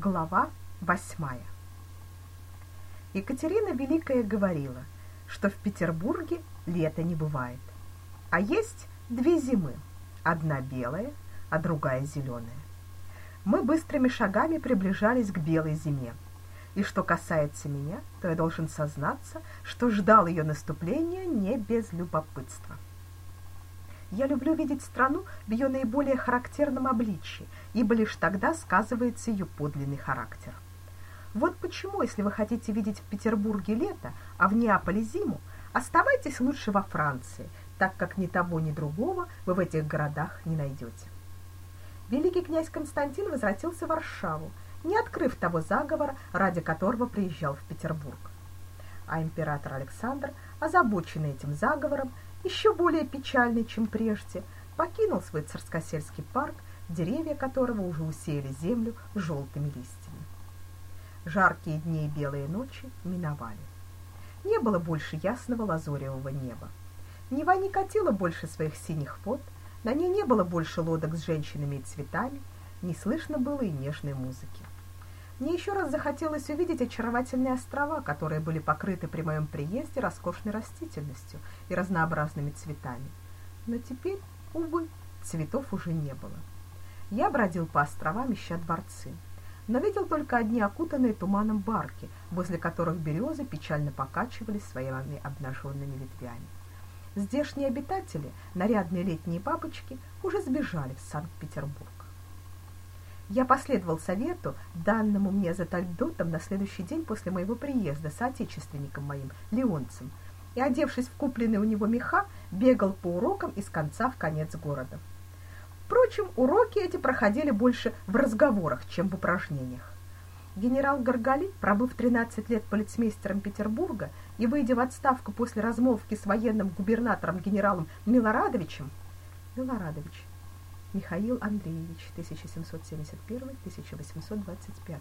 Глава восьмая. Екатерина Великая говорила, что в Петербурге лета не бывает, а есть две зимы, одна белая, а другая зеленая. Мы быстрыми шагами приближались к белой зиме. И что касается меня, то я должен сознаться, что ждал ее наступления не без любопытства. Я люблю видеть страну в ее наиболее характерном обличье, ибо лишь тогда сказывается ее подлинный характер. Вот почему, если вы хотите видеть в Петербурге лето, а в Неаполе зиму, оставайтесь лучше во Франции, так как ни того, ни другого вы в этих городах не найдете. Великий князь Константин возвратился в Варшаву, не открыв того заговора, ради которого приезжал в Петербург. А император Александр, озабоченный этим заговором, еще более печальный, чем прежде, покинул свой царскосельский парк, деревья которого уже усеяли землю желтыми листьями. Жаркие дни и белые ночи миновали. Не было больше ясного лазоревого неба. Нева не катила больше своих синих вод, на ней не было больше лодок с женщинами и цветами, не слышно было и нежной музыки. Мне еще раз захотелось увидеть очаровательные острова, которые были покрыты при моем приезде роскошной растительностью и разнообразными цветами. Но теперь, увы, цветов уже не было. Я бродил по островам, ища дворцы, но видел только одни окутанные туманом барки, возле которых березы печально покачивались своими обнаженными ветвями. Здешние обитатели, нарядные летние бабочки, уже сбежали в Санкт-Петербург. Я последовал совету, данному мне за Тальдотом на следующий день после моего приезда с отечественником моим, Леонцем, и, одевшись в купленные у него меха, бегал по урокам из конца в конец города. Впрочем, уроки эти проходили больше в разговорах, чем в упражнениях. Генерал Горгали, пробыв 13 лет полицмейстером Петербурга и выйдя в отставку после размолвки с военным губернатором генералом Милорадовичем, Милорадович Михаил Андреевич, 1771-1825,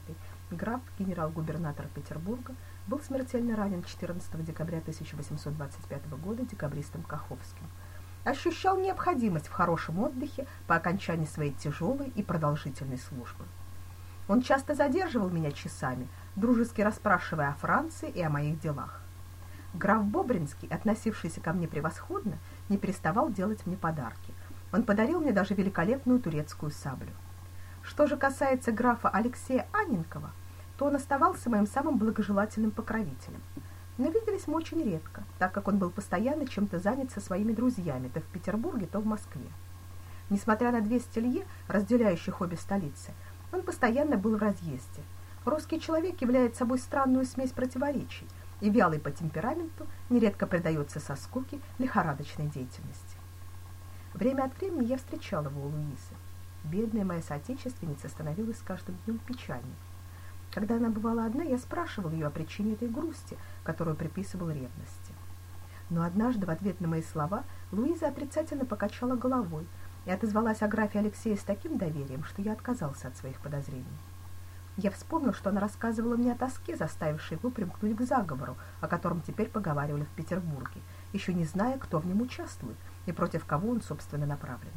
граф, генерал-губернатор Петербурга, был смертельно ранен 14 декабря 1825 года декабристом Каховским. Ощущал необходимость в хорошем отдыхе по окончании своей тяжелой и продолжительной службы. Он часто задерживал меня часами, дружески расспрашивая о Франции и о моих делах. Граф Бобринский, относившийся ко мне превосходно, не переставал делать мне подарки – он подарил мне даже великолепную турецкую саблю. Что же касается графа Алексея Анненкова, то он оставался моим самым благожелательным покровителем. Но виделись мы очень редко, так как он был постоянно чем-то занят со своими друзьями, то в Петербурге, то в Москве. Несмотря на 200 лье, разделяющих обе столицы, он постоянно был в разъезде. Русский человек является собой странную смесь противоречий, и вялый по темпераменту нередко предается со скуки лихорадочной деятельности. Время от времени я встречала его у Луизы. Бедная моя соотечественница становилась с каждым днем печальней. Когда она бывала одна, я спрашивала ее о причине этой грусти, которую приписывал ревности. Но однажды в ответ на мои слова Луиза отрицательно покачала головой и отозвалась о графе Алексея с таким доверием, что я отказался от своих подозрений. Я вспомнил, что она рассказывала мне о тоске, заставившей его примкнуть к заговору, о котором теперь поговаривали в Петербурге, еще не зная, кто в нем участвует – и против кого он, собственно, направлен.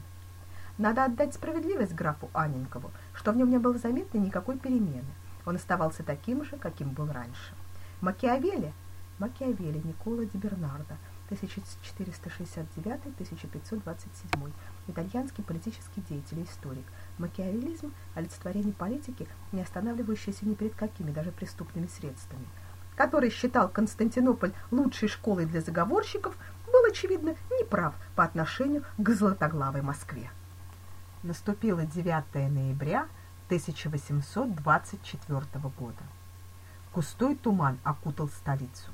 Надо отдать справедливость графу Анненкову, что в нем не было заметно никакой перемены. Он оставался таким же, каким был раньше. Макиавелли, Макиавелли Никола ди Бернардо, 1469-1527, итальянский политический деятель и историк. Макиавеллизм – олицетворение политики, не останавливающейся ни перед какими, даже преступными средствами. Который считал Константинополь лучшей школой для заговорщиков, очевидно, неправ по отношению к золотоглавой Москве. Наступило 9 ноября 1824 года. Густой туман окутал столицу.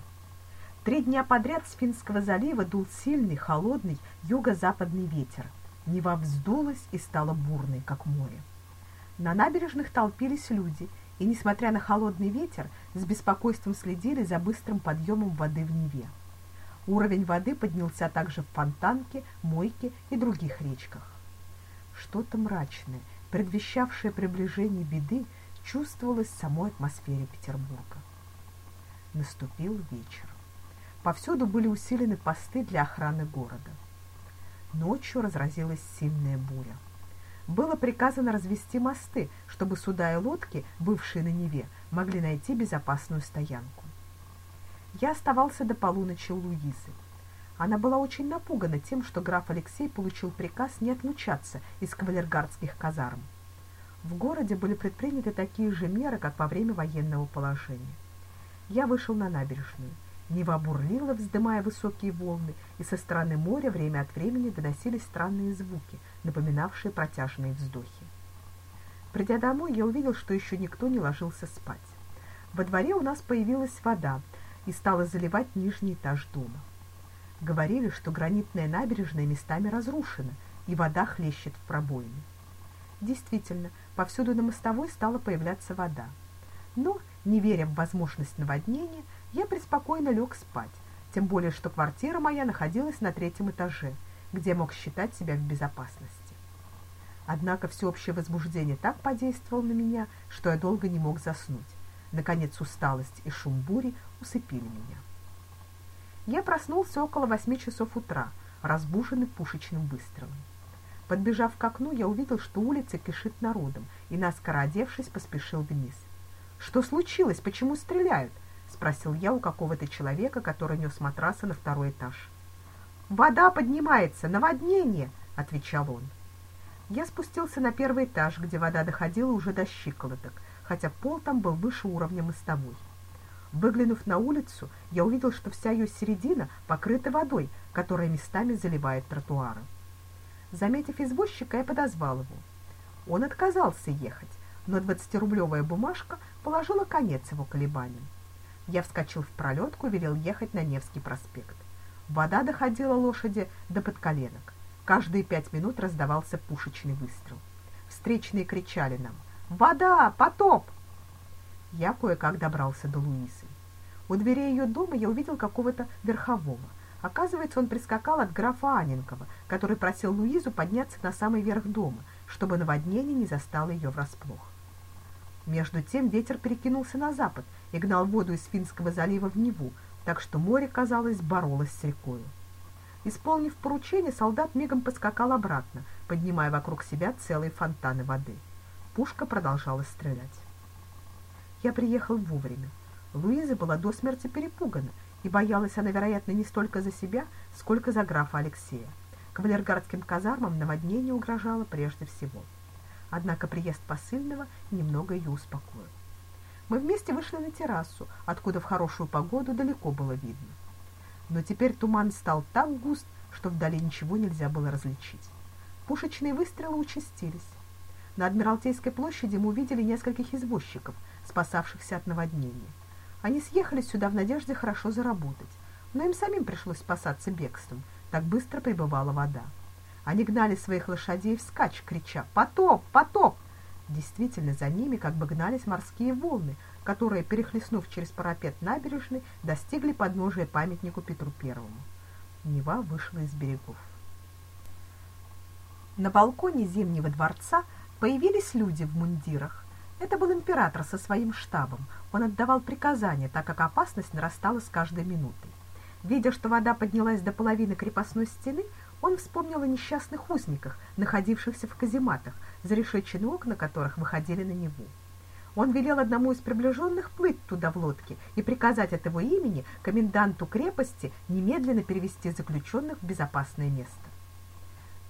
Три дня подряд с Финского залива дул сильный, холодный юго-западный ветер. Нева вздулась и стала бурной, как море. На набережных толпились люди, и, несмотря на холодный ветер, с беспокойством следили за быстрым подъемом воды в Неве. Уровень воды поднялся также в Фонтанке, Мойке и других речках. Что-то мрачное, предвещавшее приближение беды, чувствовалось в самой атмосфере Петербурга. Наступил вечер. Повсюду были усилены посты для охраны города. Ночью разразилась сильная буря. было приказано развести мосты, чтобы суда и лодки, бывшие на Неве, могли найти безопасную стоянку. Я оставался до полуночи у Луизы. Она была очень напугана тем, что граф Алексей получил приказ не отлучаться из кавалергардских казарм. В городе были предприняты такие же меры, как во время военного положения. Я вышел на набережную. Нева бурлила, вздымая высокие волны, и со стороны моря время от времени доносились странные звуки, напоминавшие протяжные вздохи. Придя домой, я увидел, что еще никто не ложился спать. Во дворе у нас появилась вода и стала заливать нижний этаж дома. Говорили, что гранитная набережная местами разрушена, и вода хлещет в пробоины. Действительно, повсюду на мостовой стала появляться вода. Но, не веря в возможность наводнения, я преспокойно лег спать, тем более что квартира моя находилась на третьем этаже, где мог считать себя в безопасности. Однако всеобщее возбуждение так подействовало на меня, что я долго не мог заснуть. Наконец усталость и шум бури усыпили меня. Я проснулся около восьми часов утра, разбуженный пушечным выстрелом. Подбежав к окну, я увидел, что улица кишит народом, и, наскоро одевшись, поспешил вниз. «Что случилось? Почему стреляют?» — спросил я у какого-то человека, который нес матрасы на второй этаж. «Вода поднимается! Наводнение!» — отвечал он. Я спустился на первый этаж, где вода доходила уже до щиколоток, хотя пол там был выше уровня мостовой. Выглянув на улицу, я увидел, что вся ее середина покрыта водой, которая местами заливает тротуары. Заметив извозчика, я подозвал его. Он отказался ехать, но двадцатирублевая бумажка положила конец его колебаниям. Я вскочил в пролетку и велел ехать на Невский проспект. Вода доходила лошади до подколенок. Каждые пять минут раздавался пушечный выстрел. Встречные кричали нам «Вода! Потоп!» Я кое-как добрался до Луизы. У дверей ее дома я увидел какого-то верхового. Оказывается, он прискакал от графа Аненкова, который просил Луизу подняться на самый верх дома, чтобы наводнение не застало ее врасплох. Между тем ветер перекинулся на запад и гнал воду из Финского залива в Неву, так что море, казалось, боролось с рекою. Исполнив поручение, солдат мигом поскакал обратно, поднимая вокруг себя целые фонтаны воды. Пушка продолжала стрелять. Я приехал вовремя. Луиза была до смерти перепугана, и боялась она, вероятно, не столько за себя, сколько за графа Алексея. Кавалергардским казармам наводнение угрожало прежде всего. Однако приезд посыльного немного ее успокоил. Мы вместе вышли на террасу, откуда в хорошую погоду далеко было видно. Но теперь туман стал так густ, что вдали ничего нельзя было различить. Пушечные выстрелы участились. На Адмиралтейской площади мы увидели нескольких извозчиков, спасавшихся от наводнения. Они съехали сюда в надежде хорошо заработать, но им самим пришлось спасаться бегством, так быстро прибывала вода. Они гнали своих лошадей вскачь, крича «Потоп! Потоп!». Действительно, за ними как бы гнались морские волны, которые, перехлестнув через парапет набережной, достигли подножия памятнику Петру Первому. Нева вышла из берегов. На балконе Зимнего дворца появились люди в мундирах. Это был император со своим штабом. Он отдавал приказания, так как опасность нарастала с каждой минутой. Видя, что вода поднялась до половины крепостной стены, он вспомнил о несчастных узниках, находившихся в казематах, зарешеченные окна которых выходили на Неву. Он велел одному из приближенных плыть туда в лодке и приказать от его имени коменданту крепости немедленно перевести заключенных в безопасное место.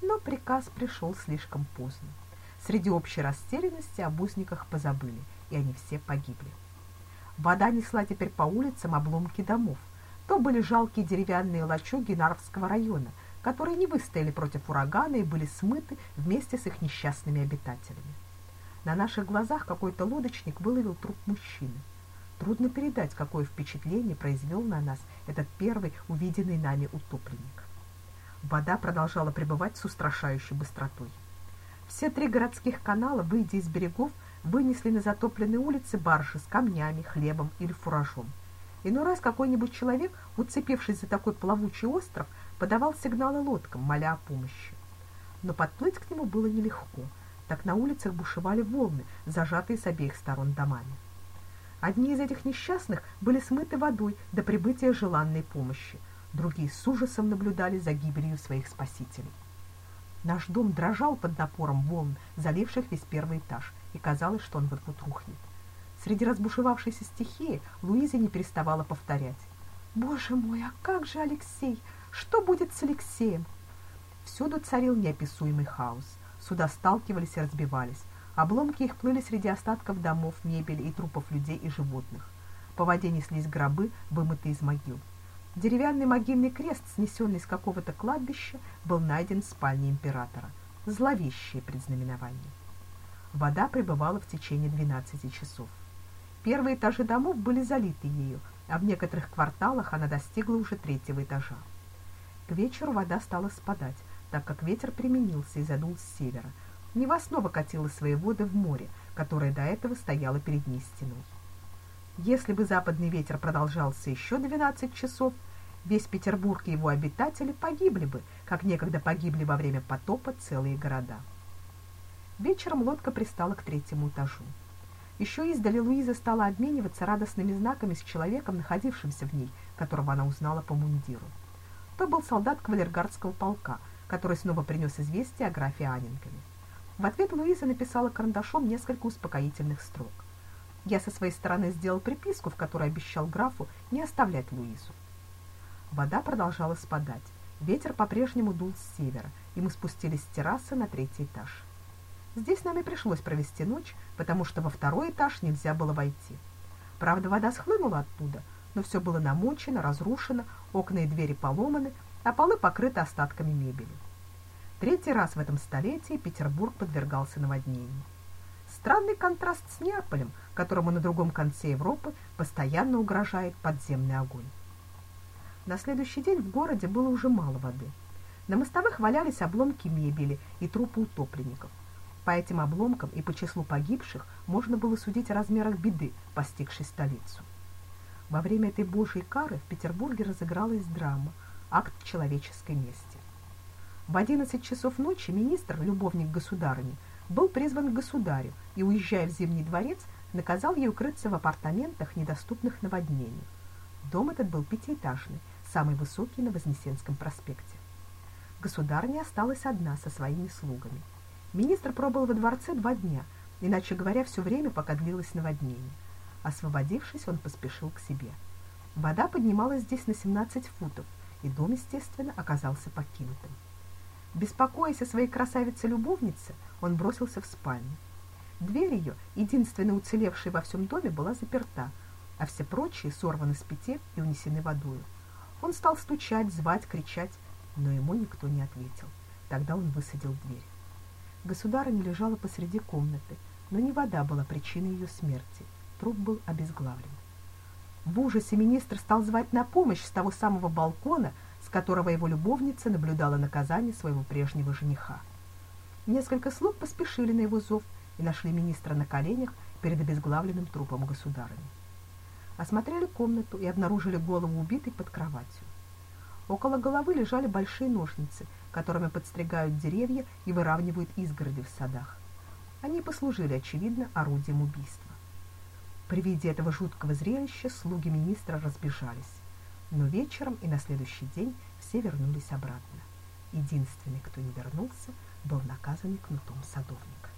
Но приказ пришел слишком поздно. Среди общей растерянности об узниках позабыли, и они все погибли. Вода несла теперь по улицам обломки домов. То были жалкие деревянные лачуги Нарвского района – которые не выстояли против урагана и были смыты вместе с их несчастными обитателями. На наших глазах какой-то лодочник выловил труп мужчины. Трудно передать, какое впечатление произвел на нас этот первый увиденный нами утопленник. Вода продолжала пребывать с устрашающей быстротой. Все три городских канала, выйдя из берегов, вынесли на затопленные улицы баржи с камнями, хлебом или фуражом. Иной раз какой-нибудь человек, уцепившись за такой плавучий остров, подавал сигналы лодкам, моля о помощи. Но подплыть к нему было нелегко, так на улицах бушевали волны, зажатые с обеих сторон домами. Одни из этих несчастных были смыты водой до прибытия желанной помощи, другие с ужасом наблюдали за гибелью своих спасителей. Наш дом дрожал под напором волн, заливших весь первый этаж, и казалось, что он вот-вот рухнет. Среди разбушевавшейся стихии Луиза не переставала повторять. «Боже мой, а как же Алексей? Что будет с Алексеем?» Всюду царил неописуемый хаос. Суда сталкивались и разбивались. Обломки их плыли среди остатков домов, мебели и трупов людей и животных. По воде неслись гробы, вымытые из могил. Деревянный могильный крест, снесенный с какого-то кладбища, был найден в спальне императора. Зловещее предзнаменование. Вода пребывала в течение 12 часов. Первые этажи домов были залиты ею, а в некоторых кварталах она достигла уже третьего этажа. К вечеру вода стала спадать, так как ветер применился и задул с севера. Нева снова катила свои воды в море, которое до этого стояло перед ней стеной. Если бы западный ветер продолжался еще 12 часов, весь Петербург и его обитатели погибли бы, как некогда погибли во время потопа целые города. Вечером лодка пристала к третьему этажу. Еще издали Луиза стала обмениваться радостными знаками с человеком, находившимся в ней, которого она узнала по мундиру. То был солдат кавалергардского полка, который снова принес известие о графе Анинкове. В ответ Луиза написала карандашом несколько успокоительных строк. Я со своей стороны сделал приписку, в которой обещал графу не оставлять Луизу. Вода продолжала спадать. Ветер по-прежнему дул с севера, и мы спустились с террасы на третий этаж. Здесь нам и пришлось провести ночь, потому что во второй этаж нельзя было войти. Правда, вода схлынула оттуда, но все было намочено, разрушено, окна и двери поломаны, а полы покрыты остатками мебели. Третий раз в этом столетии Петербург подвергался наводнению. Странный контраст с Неаполем, которому на другом конце Европы постоянно угрожает подземный огонь. На следующий день в городе было уже мало воды. На мостовых валялись обломки мебели и трупы утопленников. По этим обломкам и по числу погибших можно было судить о размерах беды, постигшей столицу. Во время этой божьей кары в Петербурге разыгралась драма «Акт человеческой мести». В 11 часов ночи министр, любовник государыни, был призван к государю и, уезжая в Зимний дворец, наказал ей укрыться в апартаментах, недоступных наводнению. Дом этот был пятиэтажный, самый высокий на Вознесенском проспекте. Государыня осталась одна со своими слугами. Министр пробыл во дворце два дня, иначе говоря, все время, пока длилось наводнение. Освободившись, он поспешил к себе. Вода поднималась здесь на 17 футов, и дом, естественно, оказался покинутым. Беспокоясь о своей красавице-любовнице, он бросился в спальню. Дверь ее, единственная уцелевшая во всем доме, была заперта, а все прочие сорваны с петель и унесены водою. Он стал стучать, звать, кричать, но ему никто не ответил. Тогда он высадил дверь. Государыня лежала посреди комнаты, но не вода была причиной ее смерти. Труп был обезглавлен. В ужасе министр стал звать на помощь с того самого балкона, с которого его любовница наблюдала наказание своего прежнего жениха. Несколько слуг поспешили на его зов и нашли министра на коленях перед обезглавленным трупом государыни. Осмотрели комнату и обнаружили голову убитой под кроватью. Около головы лежали большие ножницы, которыми подстригают деревья и выравнивают изгороди в садах. Они послужили, очевидно, орудием убийства. При виде этого жуткого зрелища слуги министра разбежались но вечером и на следующий день все вернулись обратно. Единственный, кто не вернулся, был наказанный кнутом садовник.